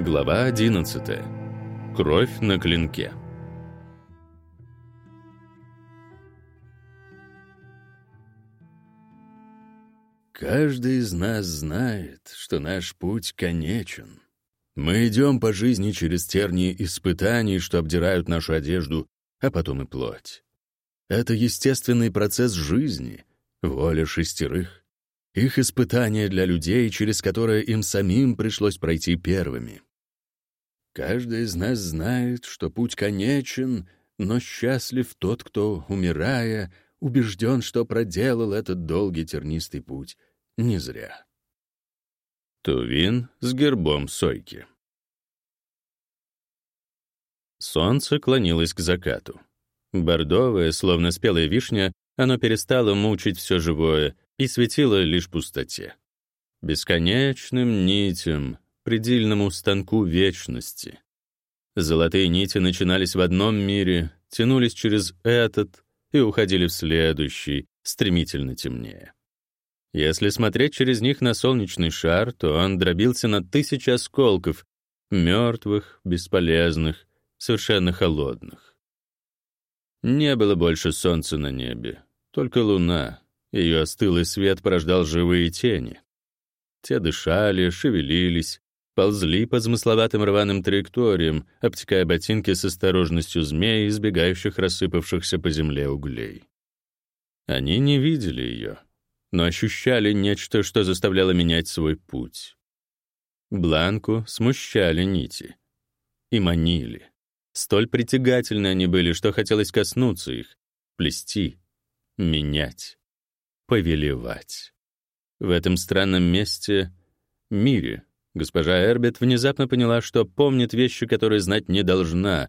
Глава 11. Кровь на клинке. Каждый из нас знает, что наш путь конечен. Мы идем по жизни через тернии испытаний, что обдирают нашу одежду, а потом и плоть. Это естественный процесс жизни, воля шестерых. Их испытания для людей, через которые им самим пришлось пройти первыми. Каждый из нас знает, что путь конечен, но счастлив тот, кто, умирая, убежден, что проделал этот долгий тернистый путь не зря. Тувин с гербом сойки. Солнце клонилось к закату. Бордовое, словно спелая вишня, оно перестало мучить все живое и светило лишь пустоте. Бесконечным нитям, предельному станку вечности. Золотые нити начинались в одном мире, тянулись через этот и уходили в следующий, стремительно темнее. Если смотреть через них на солнечный шар, то он дробился на тысячи осколков, мертвых, бесполезных, совершенно холодных. Не было больше солнца на небе, только луна. Ее остылый свет порождал живые тени. Те дышали, шевелились, ползли по замысловатым рваным траекториям, обтекая ботинки с осторожностью змей, избегающих рассыпавшихся по земле углей. Они не видели ее, но ощущали нечто, что заставляло менять свой путь. Бланку смущали нити и манили. Столь притягательны они были, что хотелось коснуться их, плести, менять, повелевать. В этом странном месте, мире, госпожа Эрбит внезапно поняла, что помнит вещи, которые знать не должна.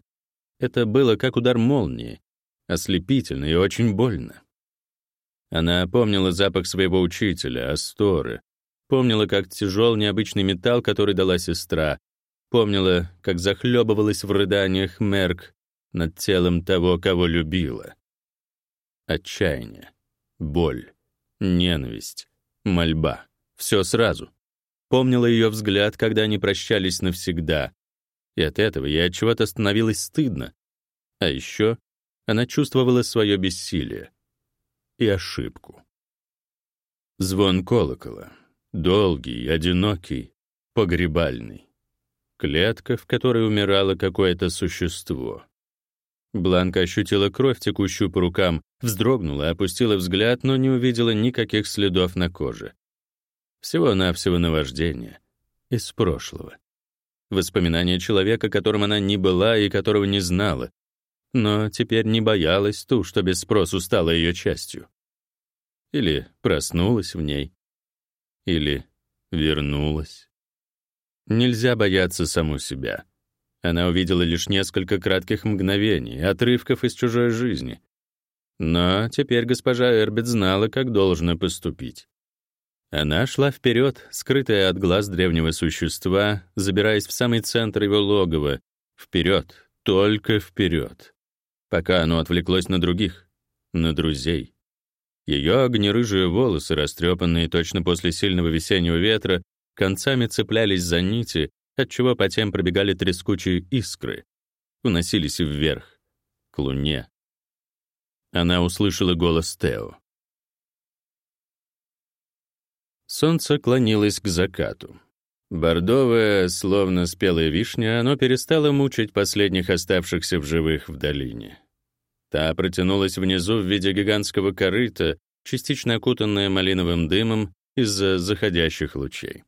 Это было как удар молнии, ослепительно и очень больно. Она помнила запах своего учителя, Асторы, помнила, как тяжел необычный металл, который дала сестра, помнила, как захлебывалась в рыданиях Мерк над телом того, кого любила. Отчаяние, боль, ненависть, мольба — все сразу. Помнила ее взгляд, когда они прощались навсегда. И от этого ей от чего-то становилось стыдно. А еще она чувствовала свое бессилие и ошибку. Звон колокола. Долгий, одинокий, погребальный. Клетка, в которой умирало какое-то существо. Бланка ощутила кровь, текущую по рукам, вздрогнула, опустила взгляд, но не увидела никаких следов на коже. Всего-навсего наваждение. Из прошлого. Воспоминания человека, которым она не была и которого не знала, но теперь не боялась ту, что без спросу стала ее частью. Или проснулась в ней, или вернулась. Нельзя бояться саму себя. Она увидела лишь несколько кратких мгновений, отрывков из чужой жизни. Но теперь госпожа Эрбит знала, как должна поступить. Она шла вперед, скрытая от глаз древнего существа, забираясь в самый центр его логова, вперед, только вперед пока оно отвлеклось на других, на друзей. Ее огнерыжие волосы, растрепанные точно после сильного весеннего ветра, концами цеплялись за нити, отчего по тем пробегали трескучие искры, уносились вверх, к луне. Она услышала голос Тео. Солнце клонилось к закату. Бордовое, словно спелая вишня, оно перестало мучить последних оставшихся в живых в долине. Та протянулась внизу в виде гигантского корыта, частично окутанная малиновым дымом из-за заходящих лучей.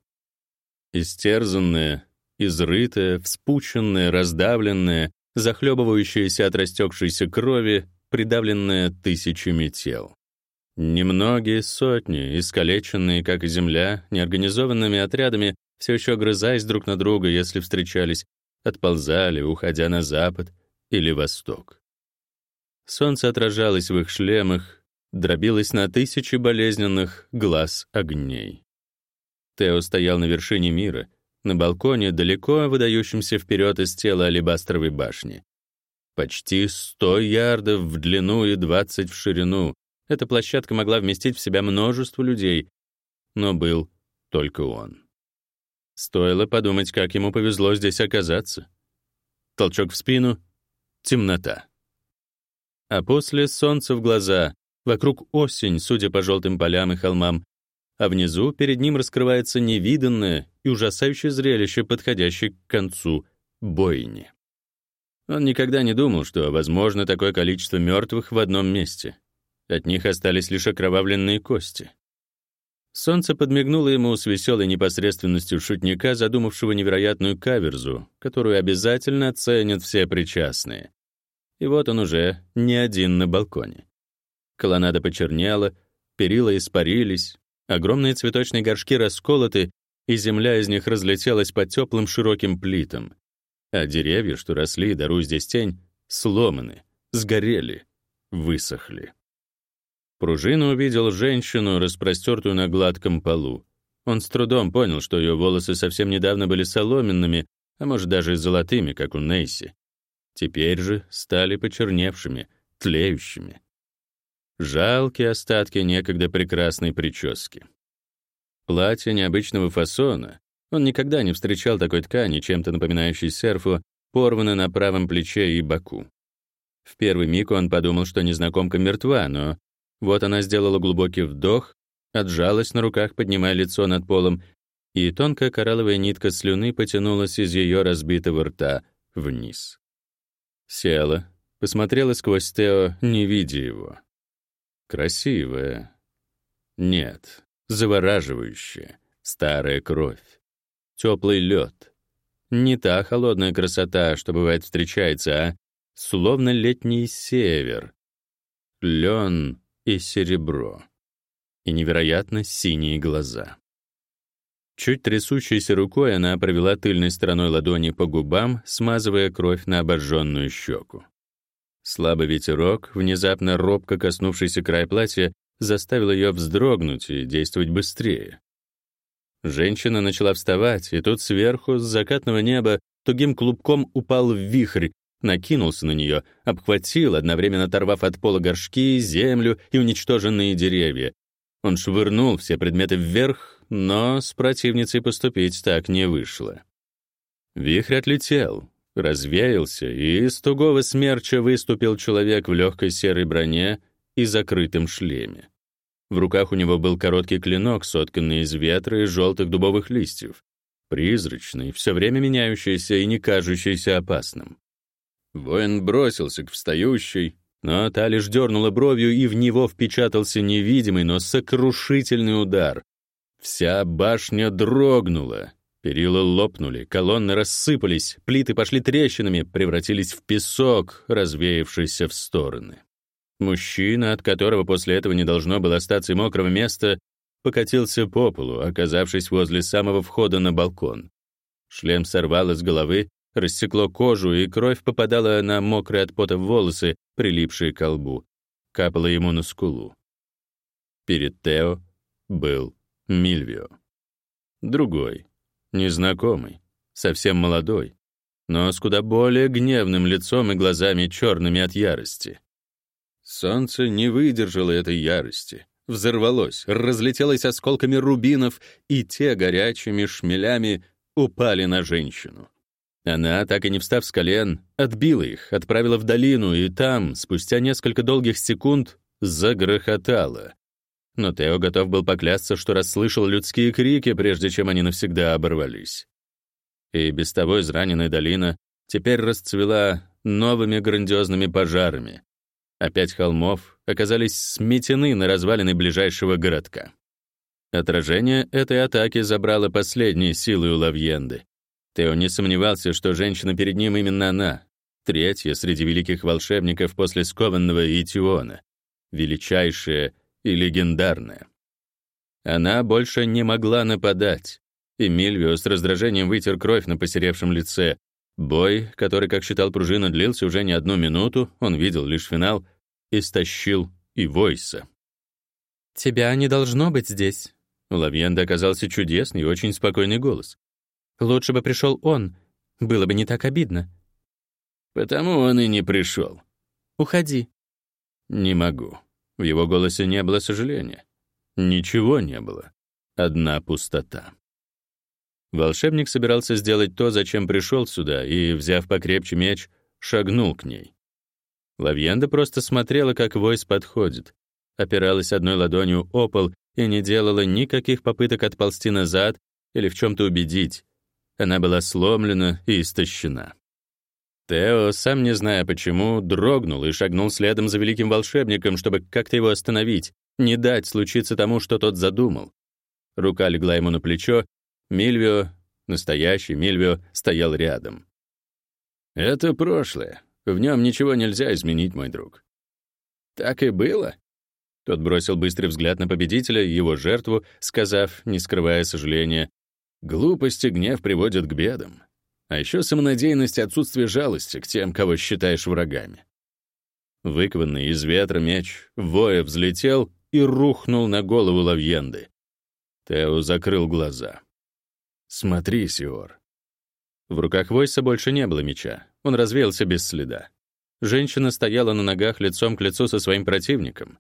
Истерзанная, изрытая, вспученная, раздавленная, захлебывающаяся от растекшейся крови, придавленная тысячами тел. Немногие сотни, искалеченные, как и земля, неорганизованными отрядами, все еще огрызаясь друг на друга, если встречались, отползали, уходя на запад или восток. Солнце отражалось в их шлемах, дробилось на тысячи болезненных глаз огней. Тео стоял на вершине мира, на балконе, далеко выдающемся вперед из тела алебастровой башни. Почти сто ярдов в длину и двадцать в ширину. Эта площадка могла вместить в себя множество людей, но был только он. Стоило подумать, как ему повезло здесь оказаться. Толчок в спину — темнота. А после — солнце в глаза, вокруг осень, судя по желтым полям и холмам, а внизу перед ним раскрывается невиданное и ужасающее зрелище, подходящее к концу бойни. Он никогда не думал, что возможно такое количество мертвых в одном месте. От них остались лишь окровавленные кости. Солнце подмигнуло ему с веселой непосредственностью шутника, задумавшего невероятную каверзу, которую обязательно оценят все причастные. И вот он уже не один на балконе. Колоннада почернела, перила испарились, огромные цветочные горшки расколоты, и земля из них разлетелась по теплым широким плитам. А деревья, что росли, даруя здесь тень, сломаны, сгорели, высохли. Пружина увидел женщину, распростертую на гладком полу. Он с трудом понял, что ее волосы совсем недавно были соломенными, а может даже золотыми, как у Нейси. Теперь же стали почерневшими, тлеющими. Жалкие остатки некогда прекрасной прически. Платье необычного фасона. Он никогда не встречал такой ткани, чем-то напоминающей серфу, порвано на правом плече и боку. В первый миг он подумал, что незнакомка мертва, но вот она сделала глубокий вдох, отжалась на руках, поднимая лицо над полом, и тонкая коралловая нитка слюны потянулась из ее разбитого рта вниз. Села, посмотрела сквозь Тео, не видя его. Красивая. Нет, завораживающая, старая кровь. Теплый лед. Не та холодная красота, что бывает встречается, а словно летний север. Лен и серебро. И невероятно синие глаза. Чуть трясущейся рукой она провела тыльной стороной ладони по губам, смазывая кровь на обожженную щеку. Слабый ветерок, внезапно робко коснувшийся край платья, заставил ее вздрогнуть и действовать быстрее. Женщина начала вставать, и тут сверху, с закатного неба, тугим клубком упал вихрь, накинулся на нее, обхватил, одновременно оторвав от пола горшки, землю и уничтоженные деревья. Он швырнул все предметы вверх, но с противницей поступить так не вышло. Вихрь отлетел, развеялся, и из тугого смерча выступил человек в легкой серой броне и закрытом шлеме. В руках у него был короткий клинок, сотканный из ветра и желтых дубовых листьев, призрачный, все время меняющийся и не кажущийся опасным. Воин бросился к встающей, но та лишь дернула бровью, и в него впечатался невидимый, но сокрушительный удар. Вся башня дрогнула, перила лопнули, колонны рассыпались, плиты пошли трещинами, превратились в песок, развеявшийся в стороны. Мужчина, от которого после этого не должно было остаться мокрого места, покатился по полу, оказавшись возле самого входа на балкон. Шлем сорвало с головы, рассекло кожу, и кровь попадала на мокрые от пота волосы, прилипшие к лбу, капала ему на скулу. Перед Тео был Мильвио. Другой, незнакомый, совсем молодой, но с куда более гневным лицом и глазами черными от ярости. Солнце не выдержало этой ярости, взорвалось, разлетелось осколками рубинов, и те горячими шмелями упали на женщину. Она, так и не встав с колен, отбила их, отправила в долину, и там, спустя несколько долгих секунд, загрохотала. Но Тео готов был поклясться, что расслышал людские крики, прежде чем они навсегда оборвались. И без того израненная долина теперь расцвела новыми грандиозными пожарами. Опять холмов оказались сметены на развалины ближайшего городка. Отражение этой атаки забрало последние силы у Лавьенды. Тео не сомневался, что женщина перед ним именно она, третья среди великих волшебников после скованного Итиона, величайшая и легендарная. Она больше не могла нападать, и Мильвио с раздражением вытер кровь на посеревшем лице. Бой, который, как считал пружина, длился уже не одну минуту, он видел лишь финал, истощил и Войса. «Тебя не должно быть здесь». У Лавьенда оказался чудесный и очень спокойный голос. Лучше бы пришел он. Было бы не так обидно. Потому он и не пришел. Уходи. Не могу. В его голосе не было сожаления. Ничего не было. Одна пустота. Волшебник собирался сделать то, зачем пришел сюда, и, взяв покрепче меч, шагнул к ней. Лавьенда просто смотрела, как войс подходит, опиралась одной ладонью о пол и не делала никаких попыток отползти назад или в чем-то убедить. Она была сломлена и истощена. Тео, сам не зная почему, дрогнул и шагнул следом за великим волшебником, чтобы как-то его остановить, не дать случиться тому, что тот задумал. Рука легла ему на плечо, Мильвио, настоящий Мильвио, стоял рядом. «Это прошлое. В нем ничего нельзя изменить, мой друг». «Так и было?» Тот бросил быстрый взгляд на победителя, его жертву, сказав, не скрывая сожаления, «Глупость и гнев приводят к бедам. А еще самонадеянность и отсутствие жалости к тем, кого считаешь врагами». Выкованный из ветра меч, воя взлетел и рухнул на голову Лавьенды. Тео закрыл глаза. «Смотри, Сиор». В руках Войса больше не было меча. Он развеялся без следа. Женщина стояла на ногах лицом к лицу со своим противником.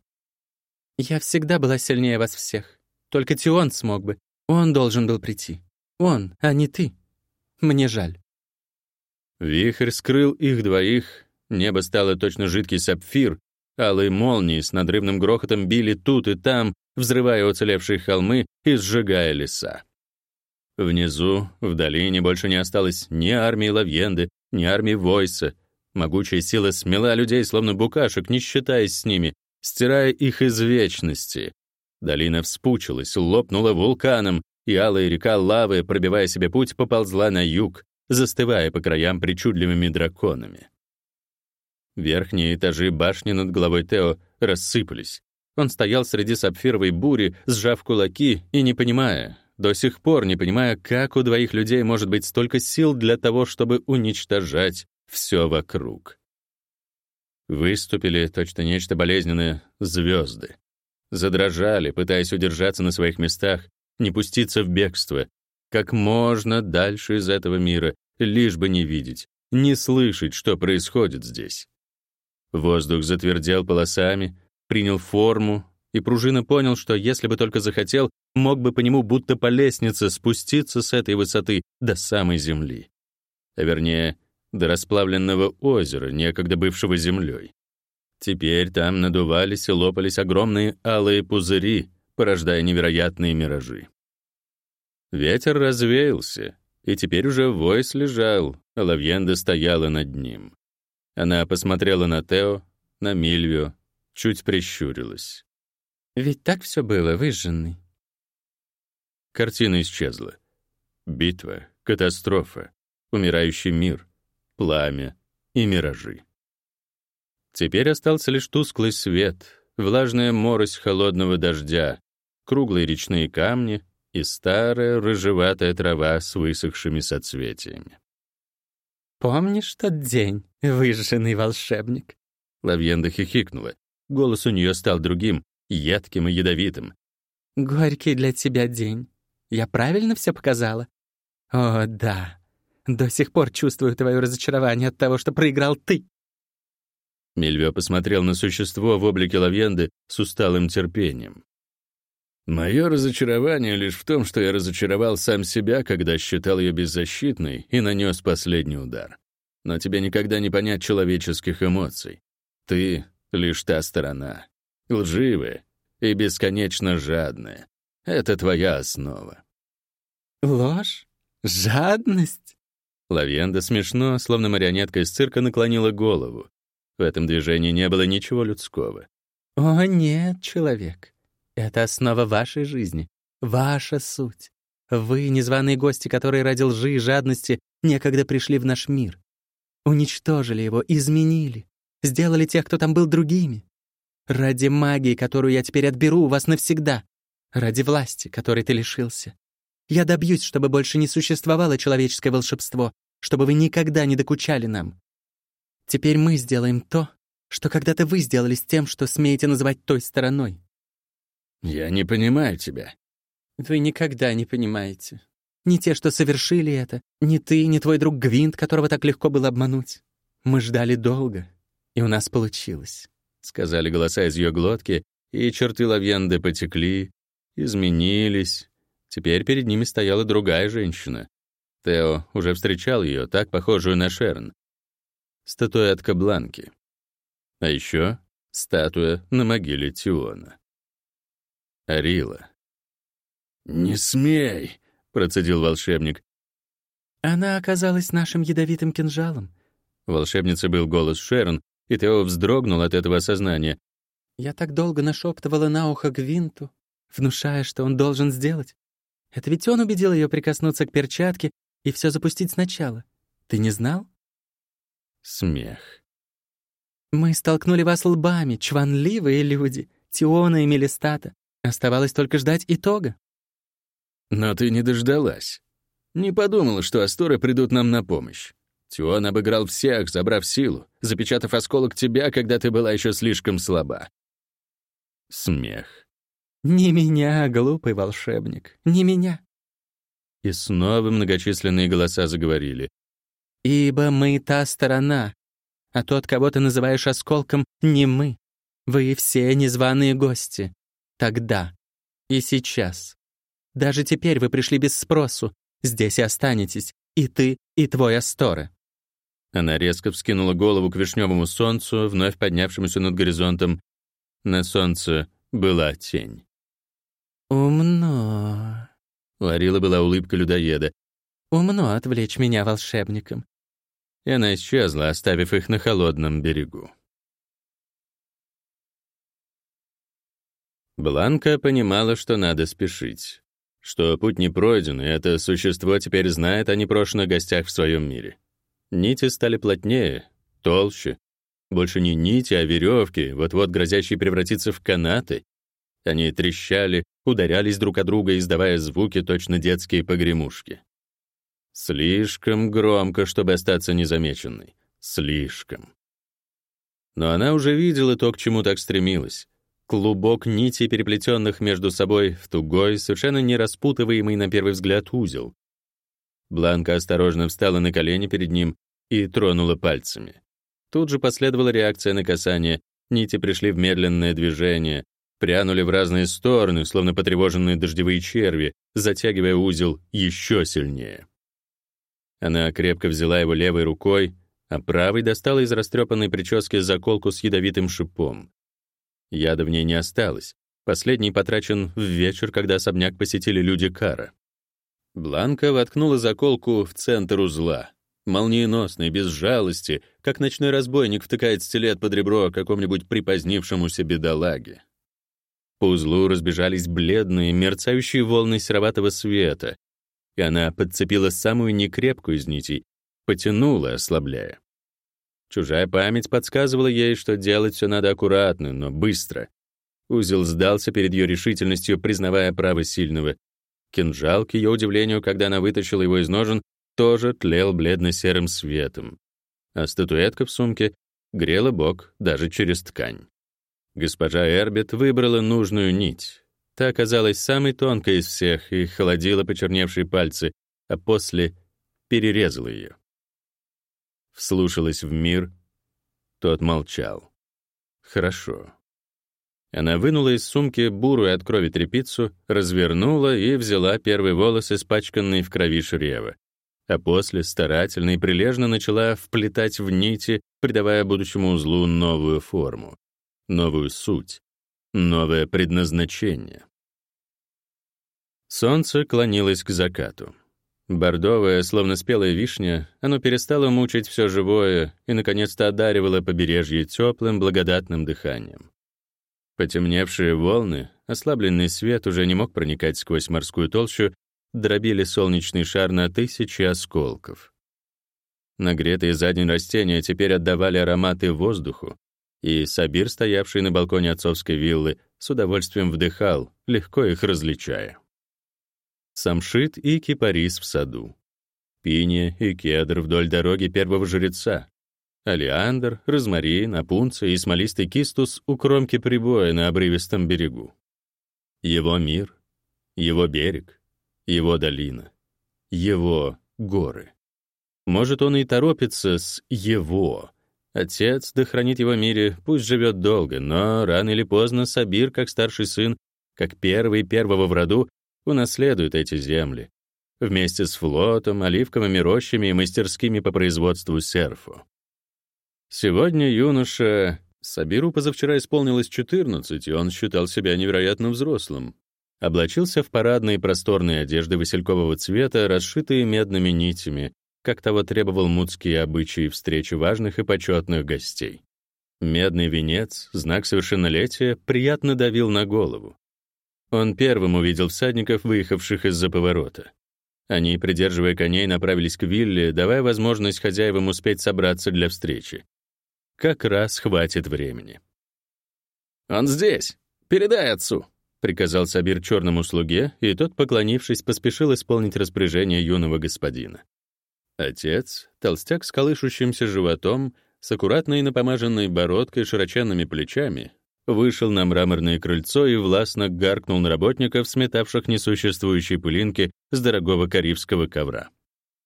Я всегда была сильнее вас всех. Только Тион смог бы. Он должен был прийти. Он, а не ты. Мне жаль. Вихрь скрыл их двоих, небо стало точно жидкий сапфир, алые молнии с надрывным грохотом били тут и там, взрывая уцелевшие холмы и сжигая леса. Внизу, в долине, больше не осталось ни армии Лавьенды, ни армии Войса. Могучая сила смела людей, словно букашек, не считаясь с ними, стирая их из вечности. Долина вспучилась, лопнула вулканом, и алая река лавы, пробивая себе путь, поползла на юг, застывая по краям причудливыми драконами. Верхние этажи башни над головой Тео рассыпались. Он стоял среди сапфировой бури, сжав кулаки и не понимая, до сих пор не понимая, как у двоих людей может быть столько сил для того, чтобы уничтожать все вокруг. Выступили, точно нечто болезненное, звезды. Задрожали, пытаясь удержаться на своих местах, не пуститься в бегство, как можно дальше из этого мира, лишь бы не видеть, не слышать, что происходит здесь. Воздух затвердел полосами, принял форму, и пружина понял, что если бы только захотел, мог бы по нему будто по лестнице спуститься с этой высоты до самой земли. А вернее, до расплавленного озера, некогда бывшего землей. Теперь там надувались и лопались огромные алые пузыри, порождая невероятные миражи. Ветер развеялся, и теперь уже Войс лежал, а Лавьенда стояла над ним. Она посмотрела на Тео, на Мильвио, чуть прищурилась. «Ведь так все было, выжженный». Картина исчезла. Битва, катастрофа, умирающий мир — пламя и миражи. Теперь остался лишь тусклый свет, влажная морось холодного дождя, круглые речные камни и старая рыжеватая трава с высохшими соцветиями. «Помнишь тот день, выжженный волшебник?» Лавьенда хихикнула. Голос у нее стал другим, едким и ядовитым. «Горький для тебя день. Я правильно все показала?» «О, да. До сих пор чувствую твое разочарование от того, что проиграл ты». Мильвио посмотрел на существо в облике лавенды с усталым терпением. «Мое разочарование лишь в том, что я разочаровал сам себя, когда считал ее беззащитной и нанес последний удар. Но тебе никогда не понять человеческих эмоций. Ты — лишь та сторона, лживая и бесконечно жадная. Это твоя основа». «Ложь? Жадность?» Лавенда смешно, словно марионетка из цирка, наклонила голову. В этом движении не было ничего людского. «О, нет, человек. Это основа вашей жизни, ваша суть. Вы — незваные гости, которые ради лжи и жадности некогда пришли в наш мир. Уничтожили его, изменили, сделали тех, кто там был другими. Ради магии, которую я теперь отберу у вас навсегда. Ради власти, которой ты лишился. Я добьюсь, чтобы больше не существовало человеческое волшебство, чтобы вы никогда не докучали нам. Теперь мы сделаем то, что когда-то вы сделали с тем, что смеете называть той стороной». «Я не понимаю тебя». «Вы никогда не понимаете. Ни те, что совершили это, ни ты, ни твой друг Гвинт, которого так легко было обмануть. Мы ждали долго, и у нас получилось», — сказали голоса из ее глотки, и черты лавьянды потекли, изменились, Теперь перед ними стояла другая женщина. Тео уже встречал ее, так похожую на Шерн. Статуэтка Бланки. А еще статуя на могиле Тиона. Арила. «Не смей!» — процедил волшебник. «Она оказалась нашим ядовитым кинжалом». Волшебница был голос Шерн, и Тео вздрогнул от этого осознания. «Я так долго нашептывала на ухо Гвинту, внушая, что он должен сделать. Это ведь он убедил ее прикоснуться к перчатке и все запустить сначала. Ты не знал? Смех. Мы столкнули вас лбами, чванливые люди, Тиона и Мелистата. Оставалось только ждать итога. Но ты не дождалась. Не подумала, что Асторы придут нам на помощь. Тион обыграл всех, забрав силу, запечатав осколок тебя, когда ты была еще слишком слаба. Смех. «Не меня, глупый волшебник, не меня». И снова многочисленные голоса заговорили. «Ибо мы та сторона, а тот, кого ты называешь осколком, не мы. Вы все незваные гости. Тогда и сейчас. Даже теперь вы пришли без спросу. Здесь и останетесь, и ты, и твой Асторы». Она резко вскинула голову к вишневому солнцу, вновь поднявшемуся над горизонтом. На солнце была тень. «Умно», — у Арилы была улыбка людоеда. «Умно отвлечь меня волшебником». И она исчезла, оставив их на холодном берегу. Бланка понимала, что надо спешить, что путь не пройден, и это существо теперь знает о непрошенных гостях в своем мире. Нити стали плотнее, толще. Больше не нити, а веревки, вот-вот грозящие превратиться в канаты. Они трещали, ударялись друг о друга, издавая звуки, точно детские погремушки. Слишком громко, чтобы остаться незамеченной. Слишком. Но она уже видела то, к чему так стремилась. Клубок нитей, переплетенных между собой в тугой, совершенно не распутываемый на первый взгляд узел. Бланка осторожно встала на колени перед ним и тронула пальцами. Тут же последовала реакция на касание, нити пришли в медленное движение, прянули в разные стороны, словно потревоженные дождевые черви, затягивая узел еще сильнее. Она крепко взяла его левой рукой, а правой достала из растрепанной прически заколку с ядовитым шипом. Яда в ней не осталось. Последний потрачен в вечер, когда особняк посетили люди Кара. Бланка воткнула заколку в центр узла. Молниеносный, без жалости, как ночной разбойник втыкает стилет под ребро какому-нибудь припозднившемуся бедолаге. По узлу разбежались бледные, мерцающие волны сероватого света, и она подцепила самую некрепкую из нитей, потянула, ослабляя. Чужая память подсказывала ей, что делать все надо аккуратно, но быстро. Узел сдался перед ее решительностью, признавая право сильного. Кинжал, к ее удивлению, когда она вытащила его из ножен, тоже тлел бледно-серым светом. А статуэтка в сумке грела бок даже через ткань. Госпожа Эрбит выбрала нужную нить. Та оказалась самой тонкой из всех и холодила почерневшие пальцы, а после перерезала ее. Вслушалась в мир. Тот молчал. Хорошо. Она вынула из сумки бурую от крови тряпицу, развернула и взяла первый волос, испачканный в крови шрева. А после старательно и прилежно начала вплетать в нити, придавая будущему узлу новую форму новую суть, новое предназначение. Солнце клонилось к закату. Бордовое, словно спелая вишня, оно перестало мучить все живое и, наконец-то, одаривало побережье теплым, благодатным дыханием. Потемневшие волны, ослабленный свет уже не мог проникать сквозь морскую толщу, дробили солнечный шар на тысячи осколков. Нагретые за день растения теперь отдавали ароматы воздуху, и Сабир, стоявший на балконе отцовской виллы, с удовольствием вдыхал, легко их различая. Самшит и кипарис в саду. Пиния и кедр вдоль дороги первого жреца. Алиандр, розмарин, апунция и смолистый кистус у кромки прибоя на обрывистом берегу. Его мир, его берег, его долина, его горы. Может, он и торопится с «его», Отец, да хранит его мире, пусть живет долго, но рано или поздно Сабир, как старший сын, как первый первого в роду, унаследует эти земли, вместе с флотом, оливковыми рощами и мастерскими по производству серфу. Сегодня юноша... Сабиру позавчера исполнилось 14, и он считал себя невероятно взрослым. Облачился в парадные просторные одежды василькового цвета, расшитые медными нитями, как того требовал мудские обычаи встречи важных и почетных гостей. Медный венец, знак совершеннолетия, приятно давил на голову. Он первым увидел всадников, выехавших из-за поворота. Они, придерживая коней, направились к вилле, давая возможность хозяевам успеть собраться для встречи. Как раз хватит времени. «Он здесь! Передай отцу!» — приказал Сабир черному слуге, и тот, поклонившись, поспешил исполнить распоряжение юного господина. Отец, толстяк с колышущимся животом, с аккуратной напомаженной бородкой, широченными плечами, вышел на мраморное крыльцо и властно гаркнул на работников, сметавших несуществующие пылинки с дорогого карибского ковра.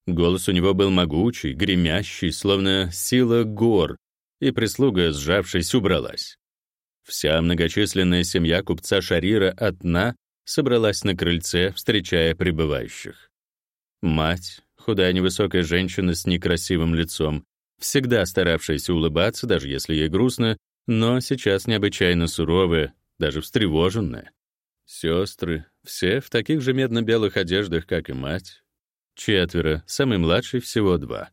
Голос у него был могучий, гремящий, словно сила гор, и прислуга, сжавшись, убралась. Вся многочисленная семья купца Шарира одна собралась на крыльце, встречая прибывающих. Мать, худая невысокая женщина с некрасивым лицом, всегда старавшаяся улыбаться, даже если ей грустно, но сейчас необычайно суровая, даже встревоженная. Сестры, все в таких же медно-белых одеждах, как и мать. Четверо, самый младший всего два.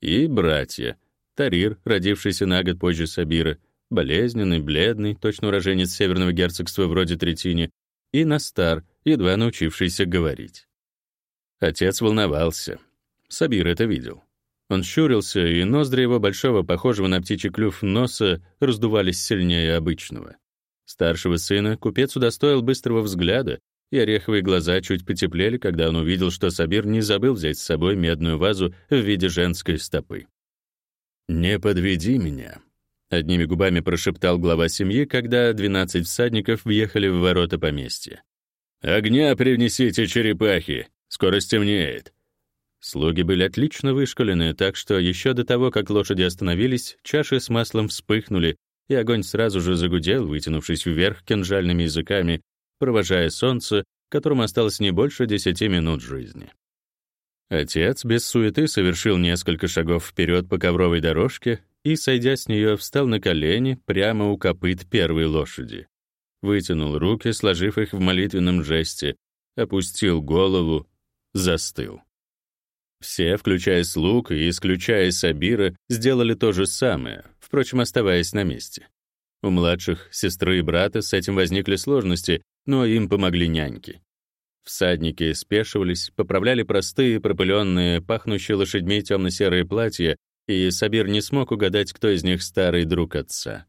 И братья. Тарир, родившийся на год позже Сабира, болезненный, бледный, точно уроженец северного герцогства вроде Третини, и Настар, едва научившийся говорить. Отец волновался. Сабир это видел. Он щурился, и ноздри его большого, похожего на птичий клюв носа, раздувались сильнее обычного. Старшего сына купец удостоил быстрого взгляда, и ореховые глаза чуть потеплели, когда он увидел, что Сабир не забыл взять с собой медную вазу в виде женской стопы. «Не подведи меня», — одними губами прошептал глава семьи, когда 12 всадников въехали в ворота поместья. «Огня привнесите, черепахи! Скоро стемнеет!» Слуги были отлично вышколены, так что еще до того, как лошади остановились, чаши с маслом вспыхнули, и огонь сразу же загудел, вытянувшись вверх кинжальными языками, провожая солнце, которому осталось не больше десяти минут жизни. Отец без суеты совершил несколько шагов вперед по ковровой дорожке и, сойдя с нее, встал на колени прямо у копыт первой лошади. Вытянул руки, сложив их в молитвенном жесте, опустил голову, застыл. Все, включая слуг и исключая Сабира, сделали то же самое, впрочем, оставаясь на месте. У младших, сестры и брата, с этим возникли сложности, но им помогли няньки. Всадники спешивались, поправляли простые, пропыленные, пахнущие лошадьми темно-серые платья, и Сабир не смог угадать, кто из них старый друг отца.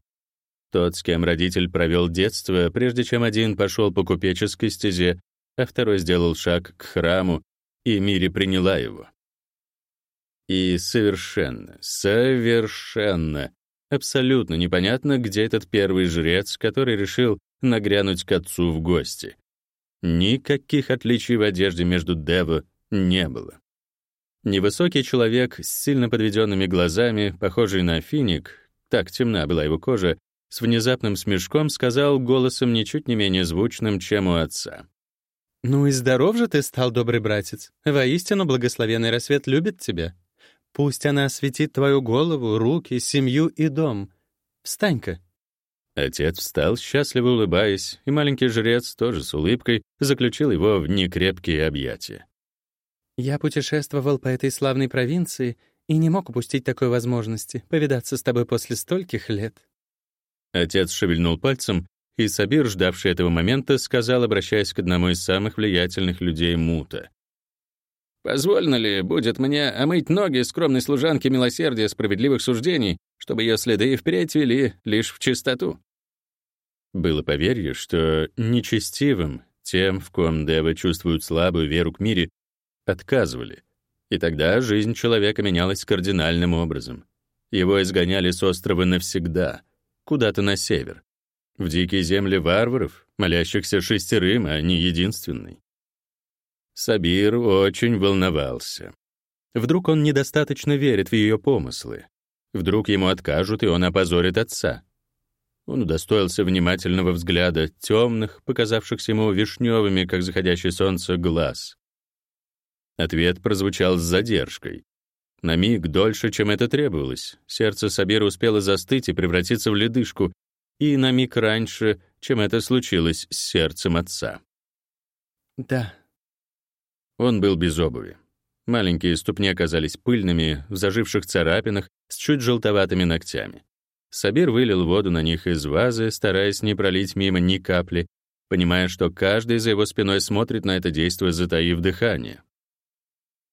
Тот, с кем родитель провел детство, прежде чем один пошел по купеческой стезе, а второй сделал шаг к храму, и Мири приняла его. И совершенно, совершенно, абсолютно непонятно, где этот первый жрец, который решил нагрянуть к отцу в гости. Никаких отличий в одежде между Дево не было. Невысокий человек с сильно подведенными глазами, похожий на финик, так темна была его кожа, с внезапным смешком сказал голосом ничуть не менее звучным, чем у отца. «Ну и здоров же ты стал, добрый братец. Воистину благословенный рассвет любит тебя. Пусть она осветит твою голову, руки, семью и дом. Встань-ка». Отец встал, счастливо улыбаясь, и маленький жрец, тоже с улыбкой, заключил его в некрепкие объятия. «Я путешествовал по этой славной провинции и не мог упустить такой возможности повидаться с тобой после стольких лет». Отец шевельнул пальцем, и Сабир, ждавший этого момента, сказал, обращаясь к одному из самых влиятельных людей Мута. Позволено ли будет мне омыть ноги скромной служанки милосердия справедливых суждений, чтобы ее следы и впредь вели лишь в чистоту?» Было поверье, что нечестивым, тем, в ком девы чувствуют слабую веру к мире, отказывали. И тогда жизнь человека менялась кардинальным образом. Его изгоняли с острова навсегда, куда-то на север, в дикие земли варваров, молящихся шестерым, а не единственный. Сабир очень волновался. Вдруг он недостаточно верит в ее помыслы. Вдруг ему откажут, и он опозорит отца. Он удостоился внимательного взгляда темных, показавшихся ему вишневыми, как заходящее солнце, глаз. Ответ прозвучал с задержкой. На миг дольше, чем это требовалось. Сердце Сабира успело застыть и превратиться в ледышку, и на миг раньше, чем это случилось с сердцем отца. «Да». Он был без обуви. Маленькие ступни оказались пыльными, в заживших царапинах, с чуть желтоватыми ногтями. Сабир вылил воду на них из вазы, стараясь не пролить мимо ни капли, понимая, что каждый за его спиной смотрит на это действие, затаив дыхание.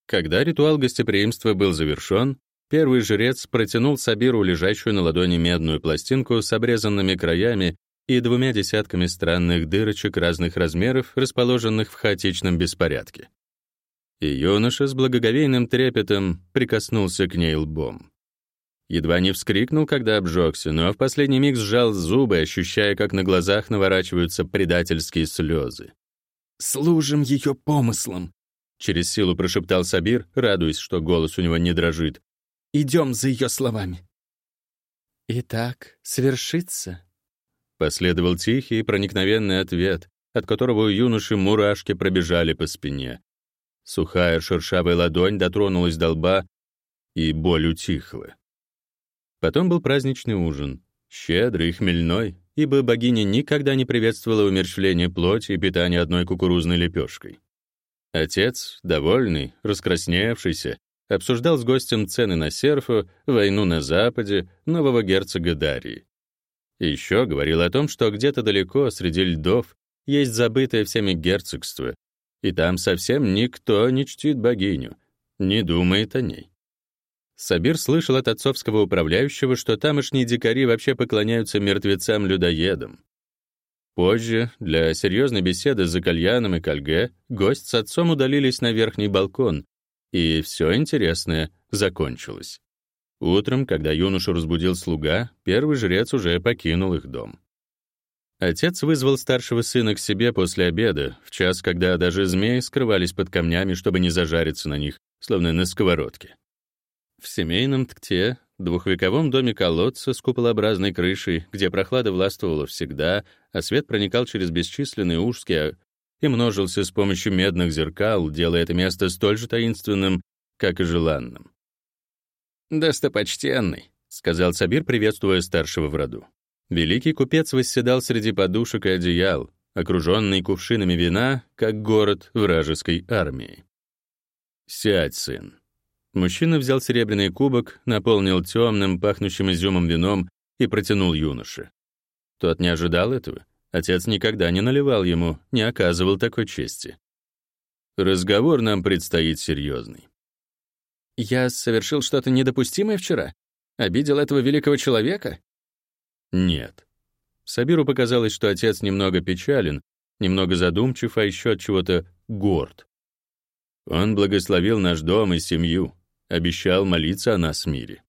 Когда ритуал гостеприимства был завершен, первый жрец протянул Сабиру лежащую на ладони медную пластинку с обрезанными краями и двумя десятками странных дырочек разных размеров, расположенных в хаотичном беспорядке. И юноша с благоговейным трепетом прикоснулся к ней лбом. Едва не вскрикнул, когда обжегся, но в последний миг сжал зубы, ощущая, как на глазах наворачиваются предательские слезы. «Служим ее помыслам», — через силу прошептал Сабир, радуясь, что голос у него не дрожит. «Идем за ее словами». «Итак, свершится?» Последовал тихий и проникновенный ответ, от которого у юноши мурашки пробежали по спине. Сухая шершавая ладонь дотронулась до лба, и боль утихла. Потом был праздничный ужин, щедрый и хмельной, ибо богиня никогда не приветствовала умерщвление плоти и питание одной кукурузной лепешкой. Отец, довольный, раскрасневшийся, обсуждал с гостем цены на серфу, войну на Западе, нового герцога Дарии. Еще говорил о том, что где-то далеко, среди льдов, есть забытое всеми герцогство, и там совсем никто не чтит богиню, не думает о ней. Сабир слышал от отцовского управляющего, что тамошние дикари вообще поклоняются мертвецам-людоедам. Позже, для серьезной беседы за кальяном и кальге, гость с отцом удалились на верхний балкон, и все интересное закончилось. Утром, когда юношу разбудил слуга, первый жрец уже покинул их дом. Отец вызвал старшего сына к себе после обеда, в час, когда даже змеи скрывались под камнями, чтобы не зажариться на них, словно на сковородке. В семейном ткте, двухвековом доме колодца с куполообразной крышей, где прохлада властвовала всегда, а свет проникал через бесчисленные узкие и множился с помощью медных зеркал, делая это место столь же таинственным, как и желанным. «Достопочтенный», — сказал Сабир, приветствуя старшего в роду. Великий купец восседал среди подушек и одеял, окруженный кувшинами вина, как город вражеской армии. «Сядь, сын», Мужчина взял серебряный кубок, наполнил темным, пахнущим изюмом вином и протянул юноше. Тот не ожидал этого. Отец никогда не наливал ему, не оказывал такой чести. Разговор нам предстоит серьезный. «Я совершил что-то недопустимое вчера? Обидел этого великого человека?» «Нет». Сабиру показалось, что отец немного печален, немного задумчив, а еще от чего-то горд. Он благословил наш дом и семью, обещал молиться о нас в мире.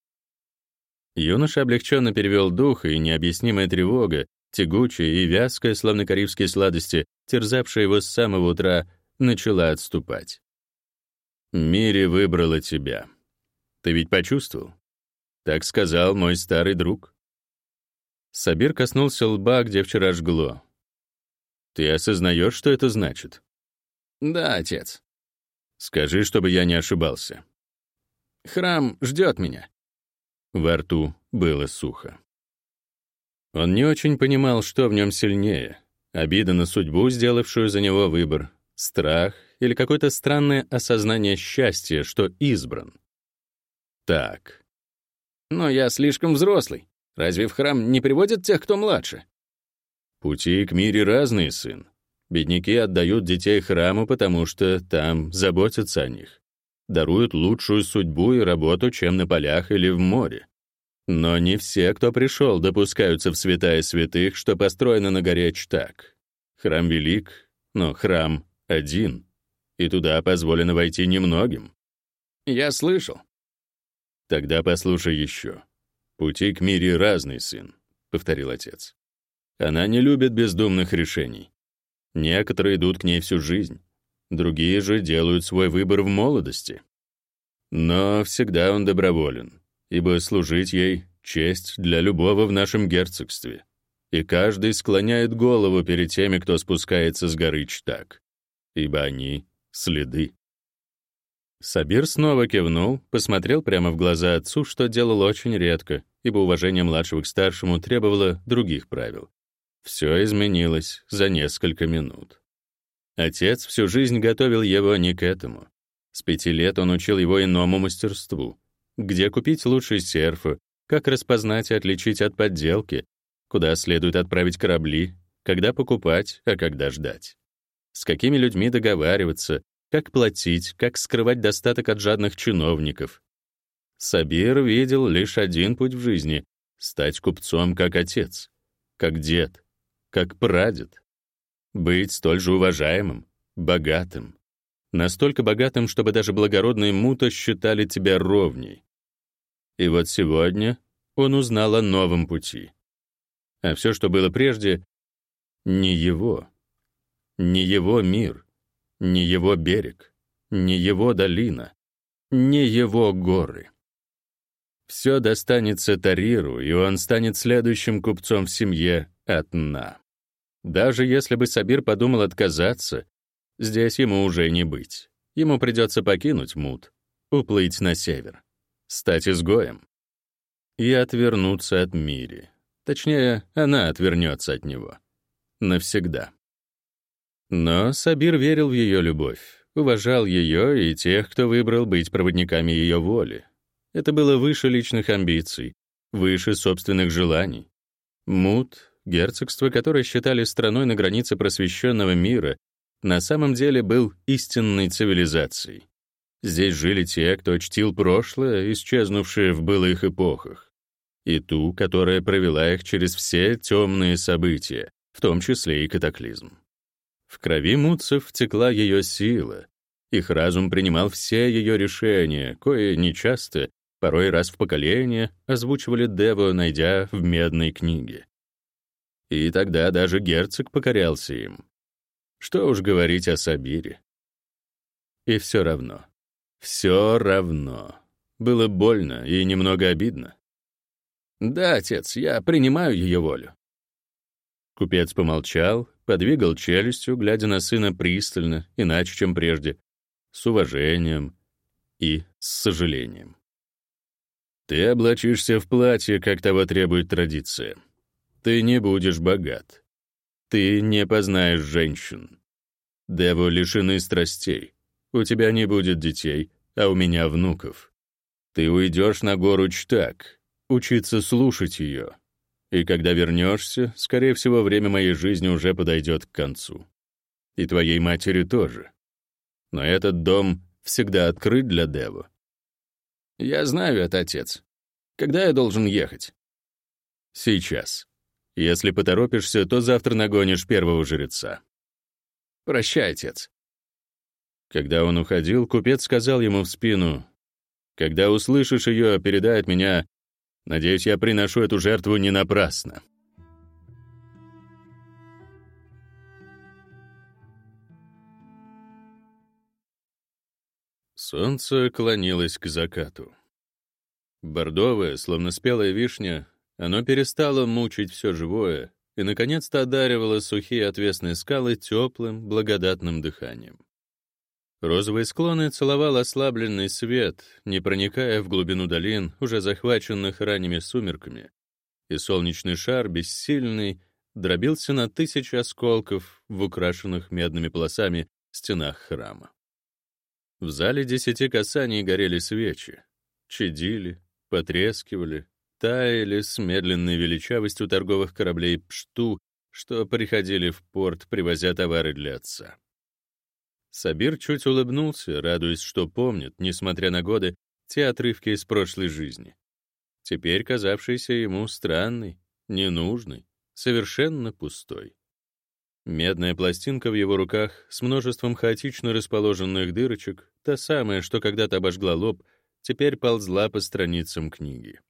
Юноша облегченно перевел дух, и необъяснимая тревога, тягучая и вязкая, словно карибские сладости, терзавшая его с самого утра, начала отступать. «Мире выбрала тебя. Ты ведь почувствовал?» Так сказал мой старый друг. Сабир коснулся лба, где вчера жгло. «Ты осознаешь, что это значит?» «Да, отец». «Скажи, чтобы я не ошибался». Храм ждет меня». Во рту было сухо. Он не очень понимал, что в нем сильнее — обида на судьбу, сделавшую за него выбор, страх или какое-то странное осознание счастья, что избран. Так. «Но я слишком взрослый. Разве в храм не приводят тех, кто младше?» «Пути к мире разные, сын. Бедняки отдают детей храму, потому что там заботятся о них даруют лучшую судьбу и работу, чем на полях или в море. Но не все, кто пришел, допускаются в святая святых, что построено на горе Чтак. Храм велик, но храм один, и туда позволено войти немногим. Я слышал. Тогда послушай еще. Пути к мире разный, сын, — повторил отец. Она не любит бездумных решений. Некоторые идут к ней всю жизнь. Другие же делают свой выбор в молодости. Но всегда он доброволен, ибо служить ей — честь для любого в нашем герцогстве. и каждый склоняет голову перед теми, кто спускается с горы Чтак, ибо они — следы. Сабир снова кивнул, посмотрел прямо в глаза отцу, что делал очень редко, ибо уважение младшего к старшему требовало других правил. Все изменилось за несколько минут. Отец всю жизнь готовил его не к этому. С пяти лет он учил его иному мастерству. Где купить лучший серфы, как распознать и отличить от подделки, куда следует отправить корабли, когда покупать, а когда ждать. С какими людьми договариваться, как платить, как скрывать достаток от жадных чиновников. Сабир видел лишь один путь в жизни — стать купцом как отец, как дед, как прадед. Быть столь же уважаемым, богатым. Настолько богатым, чтобы даже благородные мута считали тебя ровней. И вот сегодня он узнал о новом пути. А все, что было прежде, не его. Не его мир, не его берег, не его долина, не его горы. Все достанется Тариру, и он станет следующим купцом в семье Атна. Даже если бы Сабир подумал отказаться, здесь ему уже не быть. Ему придется покинуть Мут, уплыть на север, стать изгоем и отвернуться от Мири. Точнее, она отвернется от него. Навсегда. Но Сабир верил в ее любовь, уважал ее и тех, кто выбрал быть проводниками ее воли. Это было выше личных амбиций, выше собственных желаний. Мут герцогство, которое считали страной на границе просвещенного мира, на самом деле был истинной цивилизацией. Здесь жили те, кто чтил прошлое, исчезнувшее в былых эпохах, и ту, которая провела их через все темные события, в том числе и катаклизм. В крови мутцев текла ее сила, их разум принимал все ее решения, кое нечасто, порой раз в поколение, озвучивали Деву, найдя в медной книге. И тогда даже герцог покорялся им. Что уж говорить о Сабире. И все равно. Все равно. Было больно и немного обидно. «Да, отец, я принимаю ее волю». Купец помолчал, подвигал челюстью, глядя на сына пристально, иначе, чем прежде, с уважением и с сожалением. «Ты облачишься в платье, как того требует традиция. Ты не будешь богат. Ты не познаешь женщин. Деву лишены страстей. У тебя не будет детей, а у меня внуков. Ты уйдешь на гору Чтак, учиться слушать ее. И когда вернешься, скорее всего, время моей жизни уже подойдет к концу. И твоей матери тоже. Но этот дом всегда открыт для Деву. Я знаю это, отец. Когда я должен ехать? Сейчас. Если поторопишься, то завтра нагонишь первого жреца. Прощай, отец. Когда он уходил, купец сказал ему в спину, «Когда услышишь ее, передай от меня, надеюсь, я приношу эту жертву не напрасно». Солнце клонилось к закату. Бордовое, словно спелая вишня, оно перестало мучить все живое и, наконец-то, одаривало сухие отвесные скалы теплым, благодатным дыханием. Розовые склоны целовал ослабленный свет, не проникая в глубину долин, уже захваченных ранними сумерками, и солнечный шар, бессильный, дробился на тысячи осколков в украшенных медными полосами стенах храма. В зале десяти касаний горели свечи, чадили, потрескивали, таяли с медленной величавостью торговых кораблей Пшту, что приходили в порт, привозя товары для отца. Сабир чуть улыбнулся, радуясь, что помнит, несмотря на годы, те отрывки из прошлой жизни. Теперь казавшийся ему странный, ненужный, совершенно пустой. Медная пластинка в его руках с множеством хаотично расположенных дырочек, та самая, что когда-то обожгла лоб, теперь ползла по страницам книги.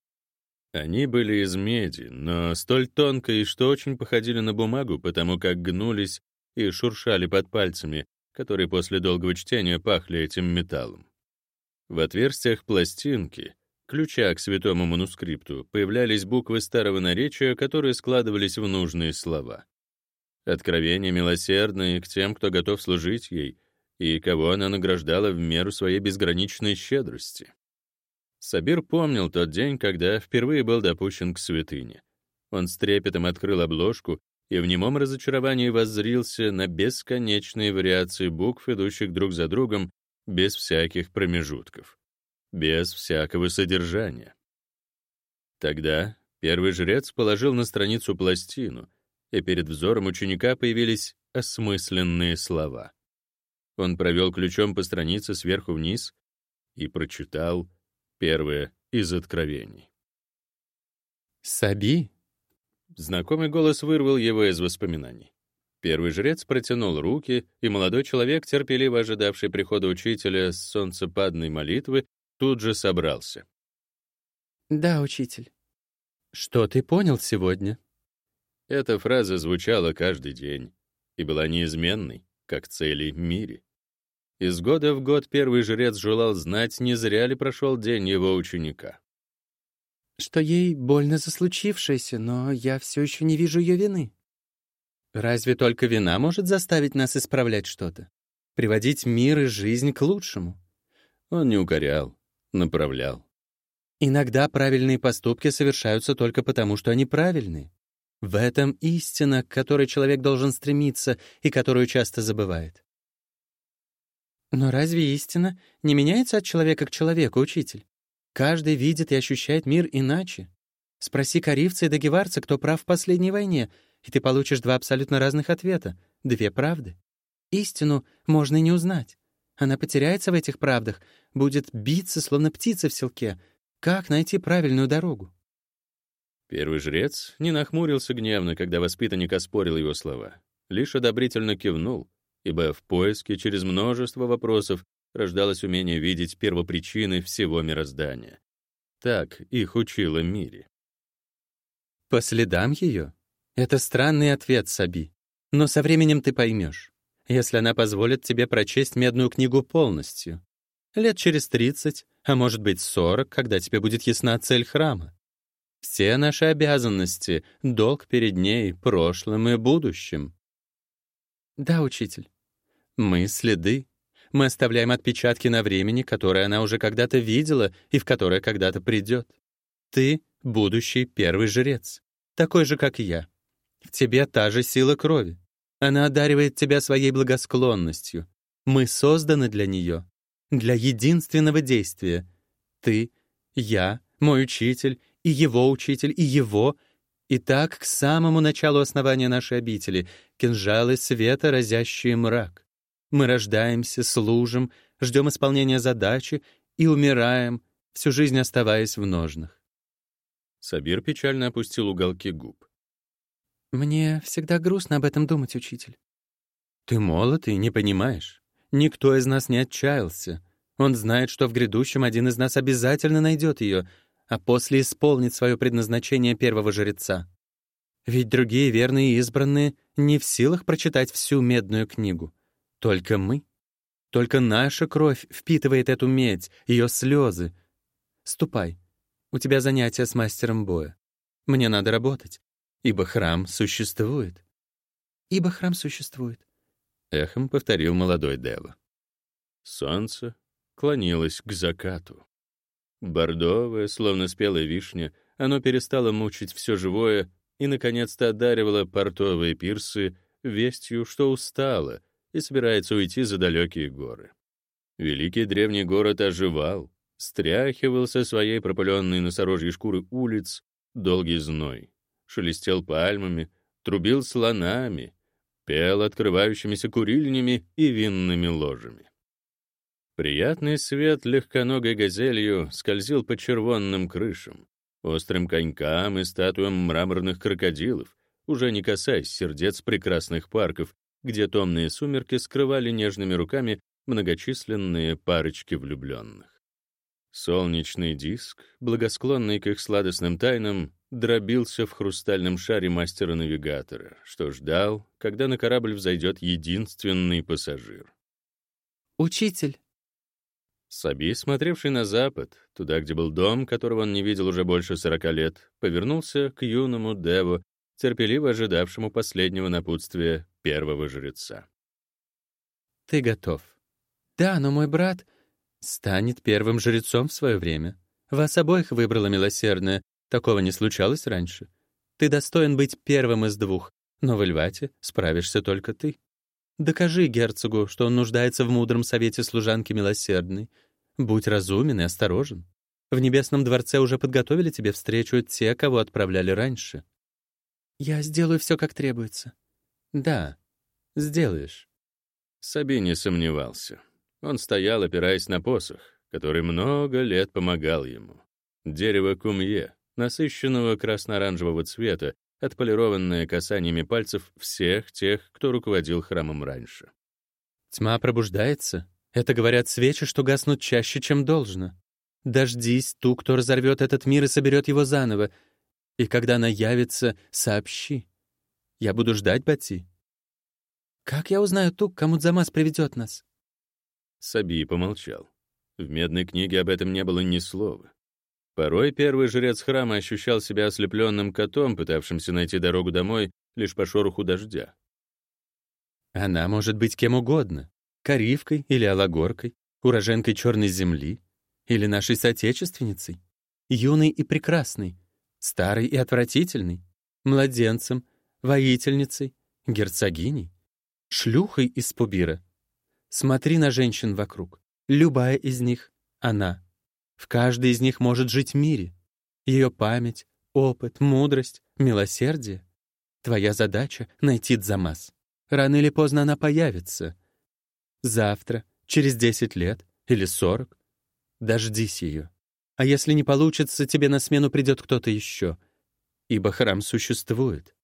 Они были из меди, но столь тонкой, что очень походили на бумагу, потому как гнулись и шуршали под пальцами, которые после долгого чтения пахли этим металлом. В отверстиях пластинки, ключа к святому манускрипту появлялись буквы старого наречия, которые складывались в нужные слова. Откровение милосердное к тем, кто готов служить ей, и кого она награждала в меру своей безграничной щедрости. Сабир помнил тот день, когда впервые был допущен к святыне. Он с трепетом открыл обложку и в немом разочаровании воззрился на бесконечные вариации букв, идущих друг за другом, без всяких промежутков, без всякого содержания. Тогда первый жрец положил на страницу пластину, и перед взором ученика появились осмысленные слова. Он провел ключом по странице сверху вниз и прочитал первое из откровений. «Саби?» Знакомый голос вырвал его из воспоминаний. Первый жрец протянул руки, и молодой человек, терпеливо ожидавший прихода учителя с солнцепадной молитвы, тут же собрался. «Да, учитель. Что ты понял сегодня?» Эта фраза звучала каждый день и была неизменной, как цели мире. Из года в год первый жрец желал знать, не зря ли прошел день его ученика. «Что ей больно за случившееся, но я все еще не вижу ее вины. Разве только вина может заставить нас исправлять что-то? Приводить мир и жизнь к лучшему?» Он не укорял, направлял. Иногда правильные поступки совершаются только потому, что они правильные. В этом истина, к которой человек должен стремиться и которую часто забывает. Но разве истина не меняется от человека к человеку, учитель? Каждый видит и ощущает мир иначе. Спроси коривца и дагеварца, кто прав в последней войне, и ты получишь два абсолютно разных ответа, две правды. Истину можно и не узнать. Она потеряется в этих правдах, будет биться, словно птица в селке. Как найти правильную дорогу? Первый жрец не нахмурился гневно, когда воспитанник оспорил его слова, лишь одобрительно кивнул, ибо в поиске через множество вопросов рождалось умение видеть первопричины всего мироздания. Так их учило Мири. «По следам ее?» Это странный ответ, Саби. Но со временем ты поймешь, если она позволит тебе прочесть медную книгу полностью. Лет через тридцать, а может быть сорок, когда тебе будет ясна цель храма. Все наши обязанности, долг перед ней, прошлым и будущим. Да, учитель. Мы — следы. Мы оставляем отпечатки на времени, которое она уже когда-то видела и в которое когда-то придет. Ты — будущий первый жрец, такой же, как я. В тебе та же сила крови. Она одаривает тебя своей благосклонностью. Мы созданы для нее, для единственного действия. Ты, я, мой учитель и его учитель, и его. И так к самому началу основания нашей обители — кинжалы света, разящие мрак. Мы рождаемся, служим, ждем исполнения задачи и умираем, всю жизнь оставаясь в ножнах. Сабир печально опустил уголки губ. «Мне всегда грустно об этом думать, учитель». «Ты молод и не понимаешь. Никто из нас не отчаялся. Он знает, что в грядущем один из нас обязательно найдет ее, а после исполнит свое предназначение первого жреца. Ведь другие верные избранные не в силах прочитать всю медную книгу. Только мы. Только наша кровь впитывает эту медь, ее слезы. Ступай. У тебя занятия с мастером боя. Мне надо работать, ибо храм существует. Ибо храм существует. Эхом повторил молодой Дева. Солнце клонилось к закату. Бордовое, словно спелая вишня, оно перестало мучить все живое и, наконец-то, одаривало портовые пирсы вестью, что устало и собирается уйти за далекие горы. Великий древний город оживал, стряхивал со своей пропыленной носорожьей шкуры улиц долгий зной, шелестел пальмами, трубил слонами, пел открывающимися курильнями и винными ложами. Приятный свет легконогой газелью скользил по червонным крышам, острым конькам и статуям мраморных крокодилов, уже не касаясь сердец прекрасных парков, где томные сумерки скрывали нежными руками многочисленные парочки влюбленных. Солнечный диск, благосклонный к их сладостным тайнам, дробился в хрустальном шаре мастера-навигатора, что ждал, когда на корабль взойдет единственный пассажир. «Учитель!» Саби, смотревший на запад, туда, где был дом, которого он не видел уже больше сорока лет, повернулся к юному Деву, терпеливо ожидавшему последнего напутствия первого жреца. «Ты готов?» «Да, но мой брат станет первым жрецом в свое время. Вас обоих выбрала милосердная. Такого не случалось раньше. Ты достоин быть первым из двух, но в Эльвате справишься только ты. Докажи герцогу, что он нуждается в мудром совете служанки милосердной. Будь разумен и осторожен. В Небесном дворце уже подготовили тебе встречу те, кого отправляли раньше. Я сделаю все, как требуется. Да, сделаешь. Саби не сомневался. Он стоял, опираясь на посох, который много лет помогал ему. Дерево кумье, насыщенного красно-оранжевого цвета, отполированное касаниями пальцев всех тех, кто руководил храмом раньше. Тьма пробуждается. Это говорят свечи, что гаснут чаще, чем должно. Дождись ту, кто разорвет этот мир и соберет его заново. И когда она явится, сообщи. Я буду ждать Бати. Как я узнаю ту, кому Дзамас приведет нас? Саби помолчал. В медной книге об этом не было ни слова. Порой первый жрец храма ощущал себя ослепленным котом, пытавшимся найти дорогу домой лишь по шороху дождя. Она может быть кем угодно — Каривкой или Алагоркой, уроженкой Черной земли или нашей соотечественницей, юной и прекрасной, старой и отвратительной, младенцем, воительницей, герцогиней, шлюхой из Пубира. Смотри на женщин вокруг. Любая из них — она. В каждой из них может жить мире. Ее память, опыт, мудрость, милосердие. Твоя задача — найти Дзамас. Рано или поздно она появится. Завтра, через 10 лет или 40. Дождись ее. А если не получится, тебе на смену придет кто-то еще. Ибо храм существует.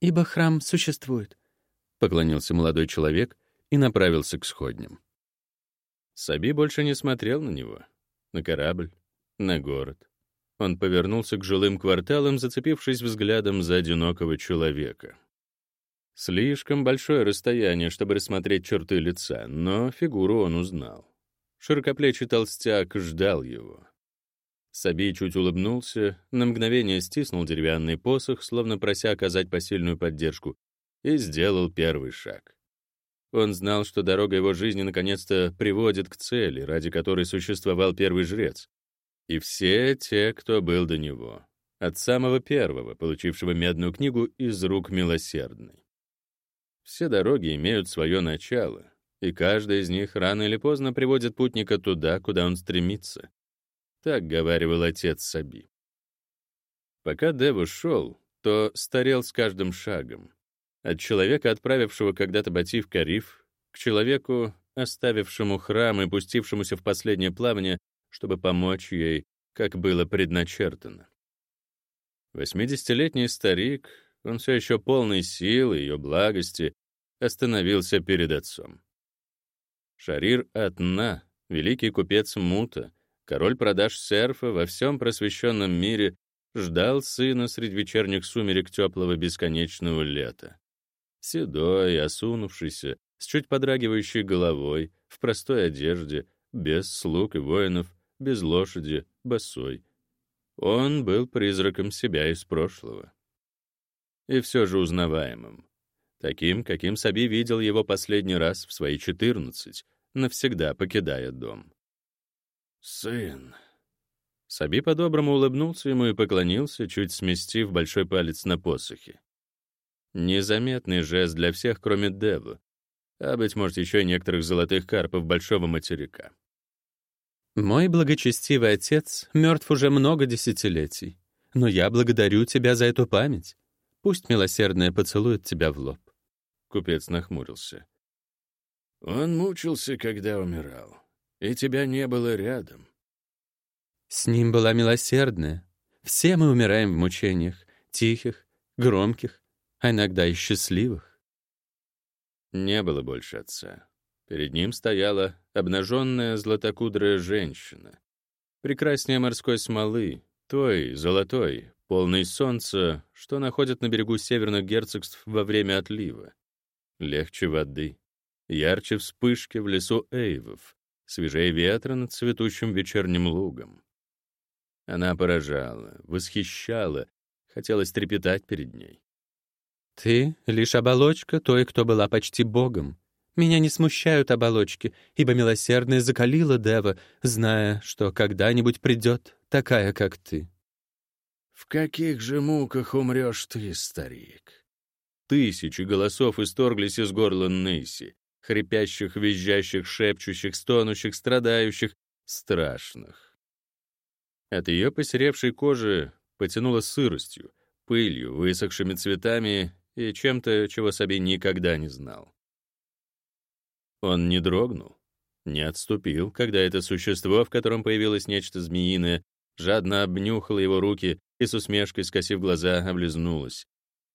«Ибо храм существует», — поклонился молодой человек и направился к сходням. Саби больше не смотрел на него на корабль, на город. Он повернулся к жилым кварталам, зацепившись взглядом за одинокого человека. Слишком большое расстояние, чтобы рассмотреть черты лица, но фигуру он узнал. Широкоплечий толстяк ждал его. Саби чуть улыбнулся, на мгновение стиснул деревянный посох, словно прося оказать посильную поддержку, и сделал первый шаг. Он знал, что дорога его жизни наконец-то приводит к цели, ради которой существовал первый жрец. И все те, кто был до него. От самого первого, получившего медную книгу из рук милосердной. Все дороги имеют свое начало, и каждая из них рано или поздно приводит путника туда, куда он стремится. Так говаривал отец Саби. Пока Деву шел, то старел с каждым шагом. От человека, отправившего когда-то Бати в Кариф, к человеку, оставившему храм и пустившемуся в последнее плавание, чтобы помочь ей, как было предначертано. Восьмидесятилетний старик, он все еще полный силы, ее благости, остановился перед отцом. Шарир Атна, великий купец Мута, король продаж серфа во всем просвещенном мире, ждал сына среди вечерних сумерек теплого бесконечного лета седой, осунувшийся, с чуть подрагивающей головой, в простой одежде, без слуг и воинов, без лошади, босой. Он был призраком себя из прошлого. И все же узнаваемым. Таким, каким Саби видел его последний раз в свои четырнадцать, навсегда покидая дом. «Сын!» Саби по-доброму улыбнулся ему и поклонился, чуть сместив большой палец на посохе. Незаметный жест для всех, кроме Девы, а, быть может, еще и некоторых золотых карпов большого материка. «Мой благочестивый отец мертв уже много десятилетий, но я благодарю тебя за эту память. Пусть милосердное поцелует тебя в лоб». Купец нахмурился. «Он мучился, когда умирал, и тебя не было рядом». «С ним была милосердная. Все мы умираем в мучениях, тихих, громких, а иногда и счастливых. Не было больше отца. Перед ним стояла обнаженная златокудрая женщина. Прекраснее морской смолы, той, золотой, полной солнца, что находят на берегу северных герцогств во время отлива. Легче воды, ярче вспышки в лесу эйвов, свежее ветра над цветущим вечерним лугом. Она поражала, восхищала, хотелось трепетать перед ней. «Ты — лишь оболочка той, кто была почти Богом. Меня не смущают оболочки, ибо милосердная закалила Дева, зная, что когда-нибудь придет такая, как ты». «В каких же муках умрешь ты, старик?» Тысячи голосов исторглись из горла Нейси, хрипящих, визжащих, шепчущих, стонущих, страдающих, страшных. От ее посеревшей кожи потянуло сыростью, пылью, высохшими цветами и чем-то, чего Саби никогда не знал. Он не дрогнул, не отступил, когда это существо, в котором появилось нечто змеиное, жадно обнюхало его руки и с усмешкой, скосив глаза, облизнулось.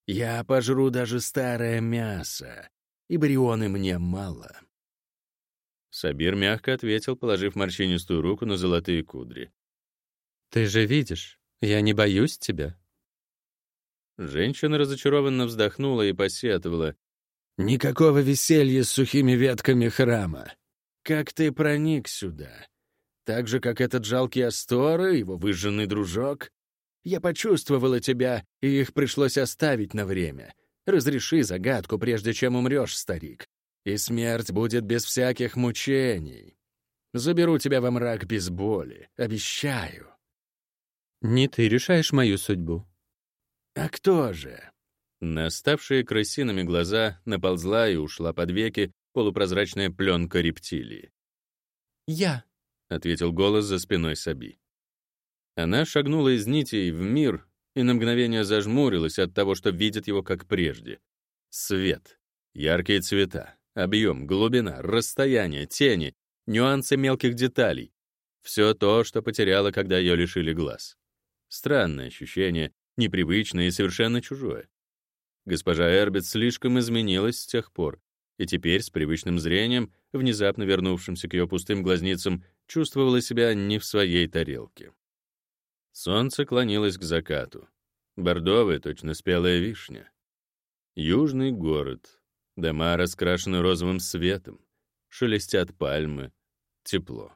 «Я пожру даже старое мясо, и барионы мне мало». Сабир мягко ответил, положив морщинистую руку на золотые кудри. «Ты же видишь, я не боюсь тебя». Женщина разочарованно вздохнула и посетовала. «Никакого веселья с сухими ветками храма. Как ты проник сюда? Так же, как этот жалкий Астора, его выжженный дружок? Я почувствовала тебя, и их пришлось оставить на время. Разреши загадку, прежде чем умрешь, старик. И смерть будет без всяких мучений. Заберу тебя во мрак без боли, обещаю». «Не ты решаешь мою судьбу». «А кто же?» Наставшие крысиными глаза наползла и ушла под веки полупрозрачная пленка рептилии. «Я», — ответил голос за спиной Саби. Она шагнула из нитей в мир и на мгновение зажмурилась от того, что видит его как прежде. Свет, яркие цвета, объем, глубина, расстояние, тени, нюансы мелких деталей. Все то, что потеряла, когда ее лишили глаз. Странное ощущение, непривычное и совершенно чужое. Госпожа Эрбит слишком изменилась с тех пор, и теперь с привычным зрением, внезапно вернувшимся к ее пустым глазницам, чувствовала себя не в своей тарелке. Солнце клонилось к закату. Бордовая, точно спелая вишня. Южный город. Дома раскрашены розовым светом. Шелестят пальмы. Тепло.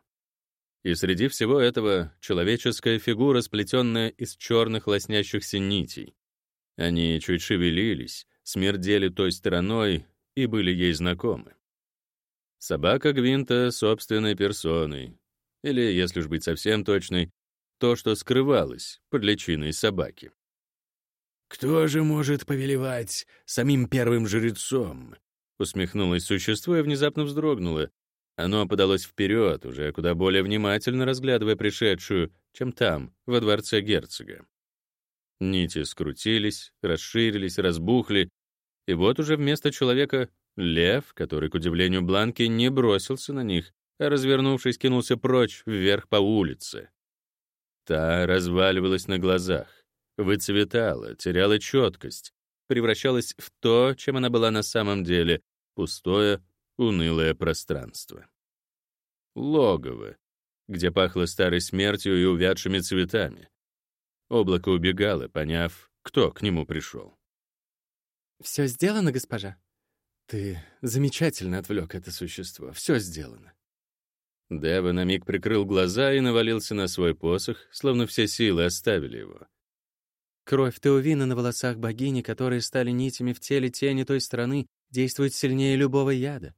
И среди всего этого человеческая фигура, сплетенная из черных лоснящихся нитей. Они чуть шевелились, смердели той стороной и были ей знакомы. Собака Гвинта собственной персоной, или, если уж быть совсем точной, то, что скрывалось под личиной собаки. «Кто же может повелевать самим первым жрецом?» Усмехнулось существо и внезапно вздрогнуло. Оно подалось вперед, уже куда более внимательно разглядывая пришедшую, чем там, во дворце герцога. Нити скрутились, расширились, разбухли, и вот уже вместо человека — лев, который, к удивлению Бланки, не бросился на них, а, развернувшись, кинулся прочь, вверх по улице. Та разваливалась на глазах, выцветала, теряла четкость, превращалась в то, чем она была на самом деле — пустое, унылое пространство. Логово, где пахло старой смертью и увядшими цветами. Облако убегало, поняв, кто к нему пришел. «Все сделано, госпожа?» «Ты замечательно отвлек это существо. Все сделано». Дева на миг прикрыл глаза и навалился на свой посох, словно все силы оставили его. «Кровь Теувина на волосах богини, которые стали нитями в теле тени той страны, действует сильнее любого яда.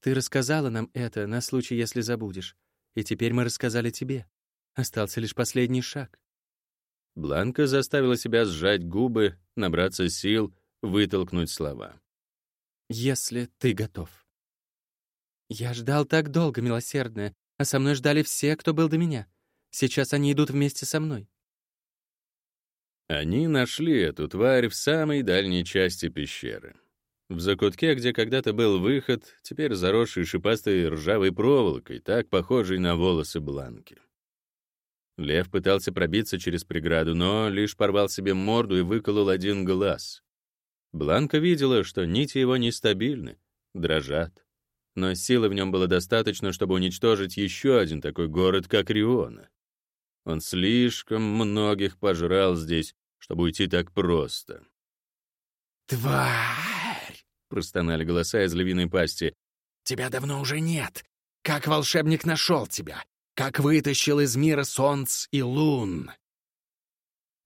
Ты рассказала нам это на случай, если забудешь, и теперь мы рассказали тебе. Остался лишь последний шаг». Бланка заставила себя сжать губы, набраться сил, вытолкнуть слова. «Если ты готов». «Я ждал так долго, милосердная, а со мной ждали все, кто был до меня. Сейчас они идут вместе со мной». Они нашли эту тварь в самой дальней части пещеры. В закутке, где когда-то был выход, теперь заросший шипастой ржавой проволокой, так похожей на волосы Бланки. Лев пытался пробиться через преграду, но лишь порвал себе морду и выколол один глаз. Бланка видела, что нити его нестабильны, дрожат но силы в нем было достаточно, чтобы уничтожить еще один такой город, как Риона. Он слишком многих пожрал здесь, чтобы уйти так просто. «Тварь!» — простонали голоса из львиной пасти. «Тебя давно уже нет. как волшебник нашел тебя, как вытащил из мира солнц и лун».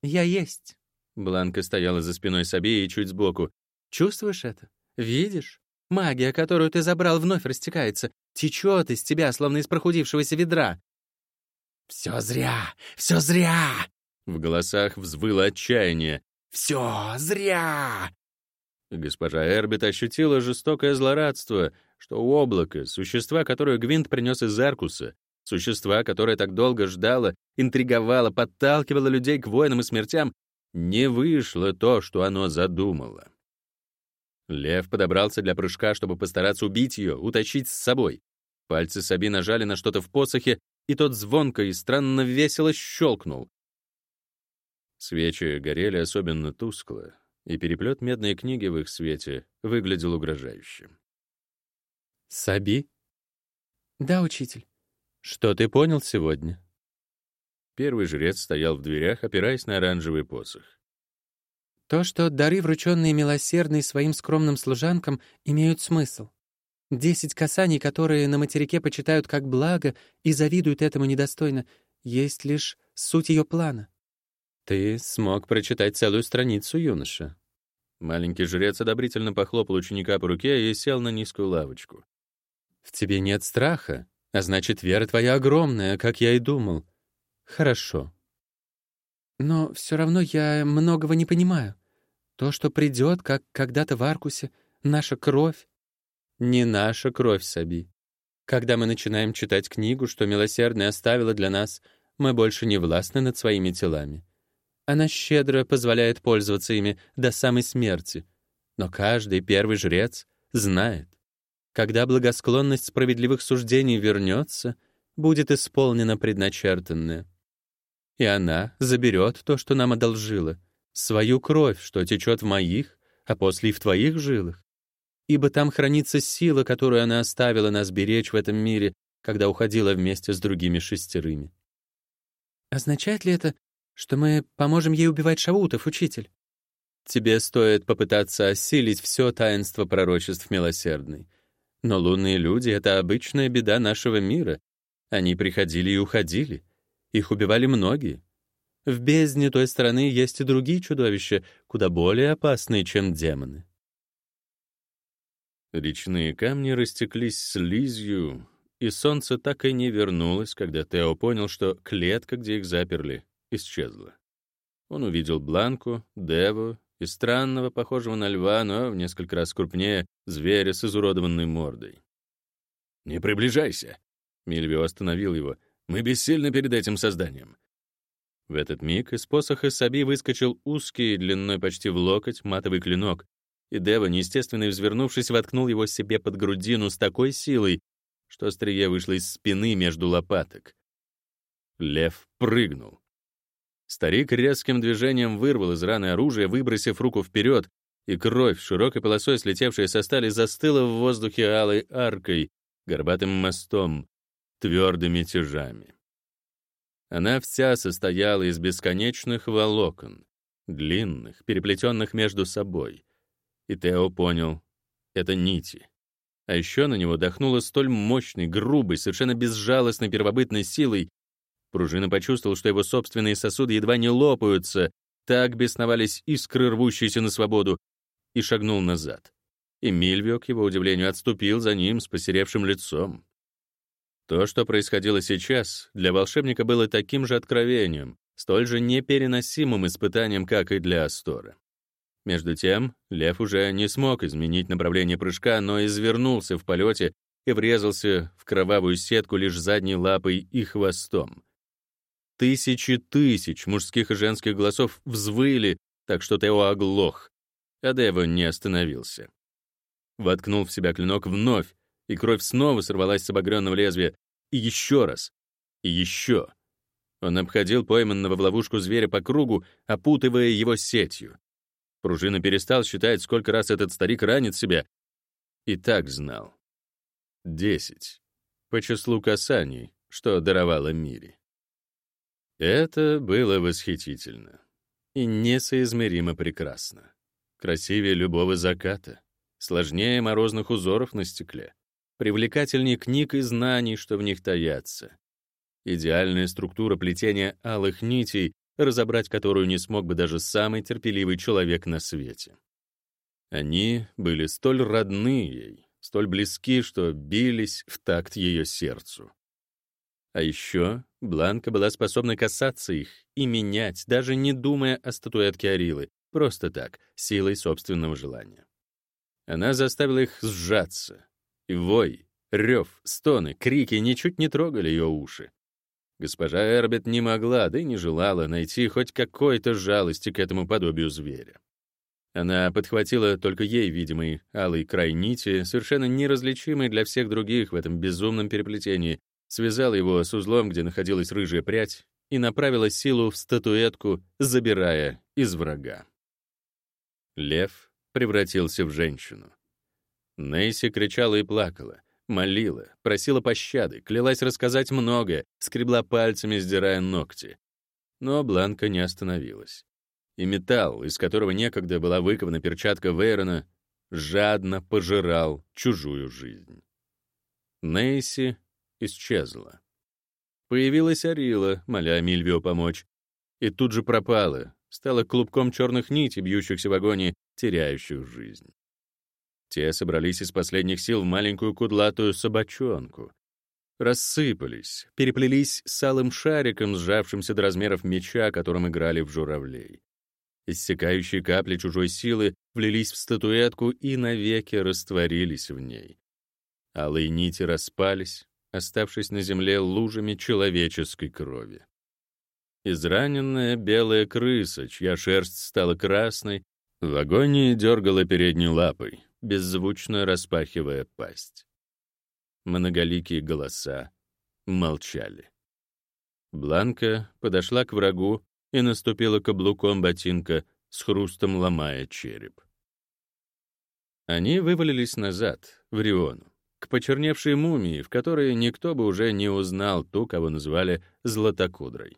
«Я есть». Бланка стояла за спиной Саби и чуть сбоку. «Чувствуешь это? Видишь? Магия, которую ты забрал, вновь растекается, течет из тебя, словно из прохудившегося ведра». «Все зря! Все зря!» В голосах взвыло отчаяние. «Все зря!» Госпожа Эрбит ощутила жестокое злорадство, что у облака, существа, которое Гвинт принес из Аркуса, существа, которое так долго ждало, интриговало, подталкивало людей к войнам и смертям, не вышло то, что оно задумало. Лев подобрался для прыжка, чтобы постараться убить ее, утащить с собой. Пальцы Саби нажали на что-то в посохе, и тот звонко и странно весело щелкнул. Свечи горели особенно тускло, и переплет медной книги в их свете выглядел угрожающим. «Саби?» «Да, учитель». «Что ты понял сегодня?» Первый жрец стоял в дверях, опираясь на оранжевый посох. То, что дары, врученные милосердной своим скромным служанкам, имеют смысл. Десять касаний, которые на материке почитают как благо и завидуют этому недостойно, есть лишь суть ее плана. Ты смог прочитать целую страницу, юноша. Маленький жрец одобрительно похлопал ученика по руке и сел на низкую лавочку. В тебе нет страха, а значит, вера твоя огромная, как я и думал. Хорошо. Но все равно я многого не понимаю. То, что придет, как когда-то в Аркусе, наша кровь. Не наша кровь, Саби. Когда мы начинаем читать книгу, что милосердная оставила для нас, мы больше не властны над своими телами. Она щедро позволяет пользоваться ими до самой смерти. Но каждый первый жрец знает, когда благосклонность справедливых суждений вернется, будет исполнено предначертанное. И она заберет то, что нам одолжила — свою кровь, что течет в моих, а после и в твоих жилах. Ибо там хранится сила, которую она оставила нас беречь в этом мире, когда уходила вместе с другими шестерыми. Означает ли это, что мы поможем ей убивать шаутов, учитель? Тебе стоит попытаться осилить все таинство пророчеств милосердной. Но лунные люди — это обычная беда нашего мира. Они приходили и уходили. Их убивали многие. В бездне той стороны есть и другие чудовища, куда более опасные, чем демоны. Речные камни растеклись слизью, и солнце так и не вернулось, когда Тео понял, что клетка, где их заперли, исчезла. Он увидел Бланку, Деву и странного, похожего на льва, но в несколько раз крупнее, зверя с изуродованной мордой. «Не приближайся!» Мильвио остановил его. «Мы бессильны перед этим созданием. В этот миг из посоха Саби выскочил узкий, длиной почти в локоть, матовый клинок, и Дева, неестественно взвернувшись, воткнул его себе под грудину с такой силой, что острие вышло из спины между лопаток. Лев прыгнул. Старик резким движением вырвал из раны оружие, выбросив руку вперед, и кровь, широкой полосой слетевшая со стали, застыла в воздухе алой аркой, горбатым мостом, твердыми тяжами. Она вся состояла из бесконечных волокон, длинных, переплетенных между собой. И Тео понял — это нити. А еще на него дохнуло столь мощной, грубой, совершенно безжалостной первобытной силой. Пружина почувствовал, что его собственные сосуды едва не лопаются, так бесновались искры, рвущиеся на свободу, и шагнул назад. И Мильвио, к его удивлению, отступил за ним с посеревшим лицом. То, что происходило сейчас, для волшебника было таким же откровением, столь же непереносимым испытанием, как и для Астора. Между тем, лев уже не смог изменить направление прыжка, но извернулся в полете и врезался в кровавую сетку лишь задней лапой и хвостом. Тысячи тысяч мужских и женских голосов взвыли, так что Тео оглох, а Дева не остановился. Воткнул в себя клинок вновь, и кровь снова сорвалась с обогренного лезвия, и еще раз, и еще. Он обходил пойманного в ловушку зверя по кругу, опутывая его сетью. Пружина перестал считать, сколько раз этот старик ранит себя, и так знал. Десять. По числу касаний, что даровала Мире. Это было восхитительно и несоизмеримо прекрасно. Красивее любого заката, сложнее морозных узоров на стекле. Привлекательнее книг и знаний, что в них таятся. Идеальная структура плетения алых нитей, разобрать которую не смог бы даже самый терпеливый человек на свете. Они были столь родны ей, столь близки, что бились в такт ее сердцу. А еще Бланка была способна касаться их и менять, даже не думая о статуэтке Арилы, просто так, силой собственного желания. Она заставила их сжаться. Вой, рев, стоны, крики ничуть не трогали ее уши. Госпожа Эрбет не могла, да и не желала найти хоть какой-то жалости к этому подобию зверя. Она подхватила только ей видимый алый край нити, совершенно неразличимый для всех других в этом безумном переплетении, связала его с узлом, где находилась рыжая прядь, и направила силу в статуэтку, забирая из врага. Лев превратился в женщину. Нейси кричала и плакала, молила, просила пощады, клялась рассказать многое, скребла пальцами, сдирая ногти. Но Бланка не остановилась. И металл, из которого некогда была выкована перчатка Вейрона, жадно пожирал чужую жизнь. Нейси исчезла. Появилась Арила, моля Мильвио помочь, и тут же пропала, стала клубком черных нитей, бьющихся в агонии, теряющих жизнь. Те собрались из последних сил в маленькую кудлатую собачонку. Рассыпались, переплелись с алым шариком, сжавшимся до размеров меча, которым играли в журавлей. Иссякающие капли чужой силы влились в статуэтку и навеки растворились в ней. Алые нити распались, оставшись на земле лужами человеческой крови. Израненная белая крыса, чья шерсть стала красной, в агонии дергала передней лапой, беззвучно распахивая пасть. Многоликие голоса молчали. Бланка подошла к врагу и наступила каблуком ботинка, с хрустом ломая череп. Они вывалились назад, в Риону к почерневшей мумии, в которой никто бы уже не узнал ту, кого называли Златокудрой.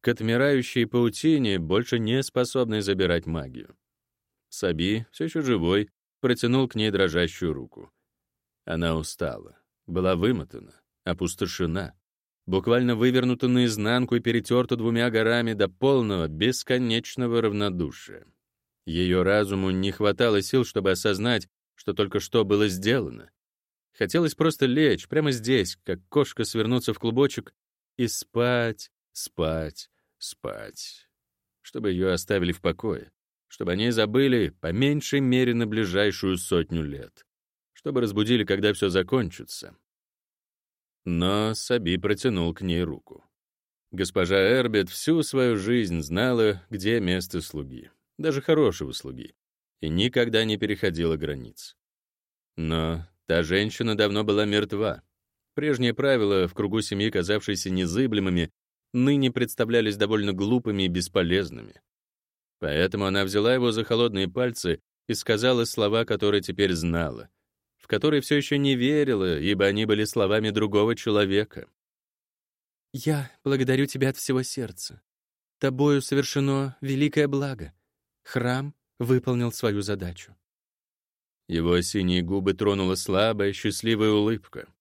К отмирающей паутине, больше не способной забирать магию. Саби, все еще живой, протянул к ней дрожащую руку. Она устала, была вымотана, опустошена, буквально вывернута наизнанку и перетерта двумя горами до полного, бесконечного равнодушия. Ее разуму не хватало сил, чтобы осознать, что только что было сделано, Хотелось просто лечь прямо здесь, как кошка свернуться в клубочек и спать, спать, спать. Чтобы ее оставили в покое. Чтобы они забыли по меньшей мере на ближайшую сотню лет. Чтобы разбудили, когда все закончится. Но Саби протянул к ней руку. Госпожа Эрбет всю свою жизнь знала, где место слуги, даже хорошего слуги, и никогда не переходила границ. Но Та женщина давно была мертва. Прежние правила, в кругу семьи казавшиеся незыблемыми, ныне представлялись довольно глупыми и бесполезными. Поэтому она взяла его за холодные пальцы и сказала слова, которые теперь знала, в которые все еще не верила, ибо они были словами другого человека. «Я благодарю тебя от всего сердца. Тобою совершено великое благо. Храм выполнил свою задачу. Его синие губы тронула слабая, счастливая улыбка.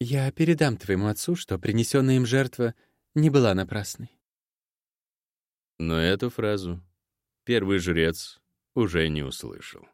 «Я передам твоему отцу, что принесенная им жертва не была напрасной». Но эту фразу первый жрец уже не услышал.